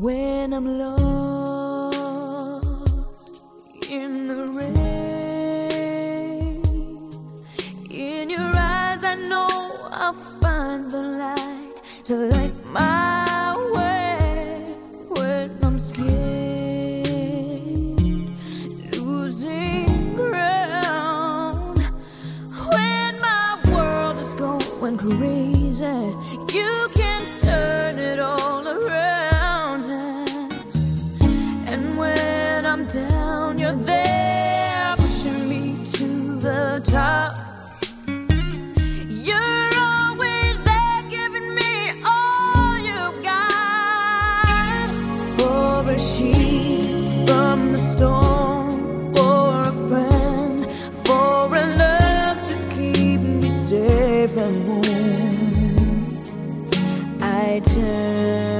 when I'm lost in the rain. In your eyes, I know I'll find the light to light my way when I'm scared, losing ground. When my world is going crazy, you down, you're there pushing me to the top. You're always there giving me all you got. For a sheep from the storm, for a friend, for a love to keep me safe and warm. I turn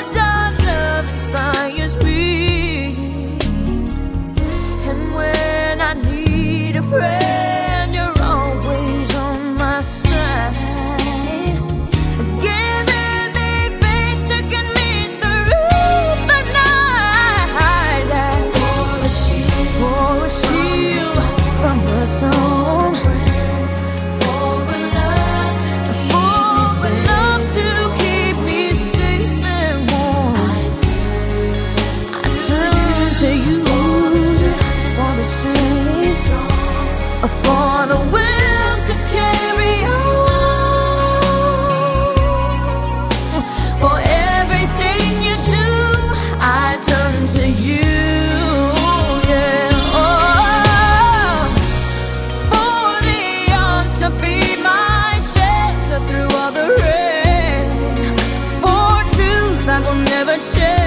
to you for the strength, for the will to carry on, for everything you do. I turn to you. Oh, for the arms to be my shelter through all the rain, for truth will never change.